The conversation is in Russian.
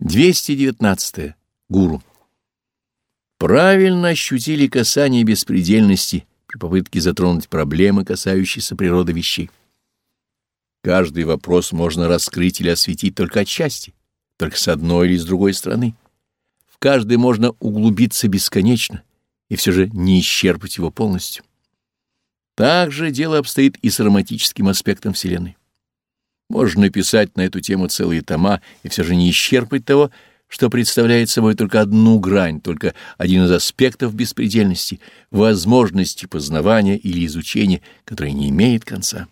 219. Гуру. Правильно ощутили касание беспредельности при попытке затронуть проблемы, касающиеся природы вещей. Каждый вопрос можно раскрыть или осветить только отчасти, только с одной или с другой стороны. В каждый можно углубиться бесконечно и все же не исчерпать его полностью. Так же дело обстоит и с романтическим аспектом Вселенной. Можно написать на эту тему целые тома и все же не исчерпать того, что представляет собой только одну грань, только один из аспектов беспредельности, возможности познавания или изучения, который не имеет конца.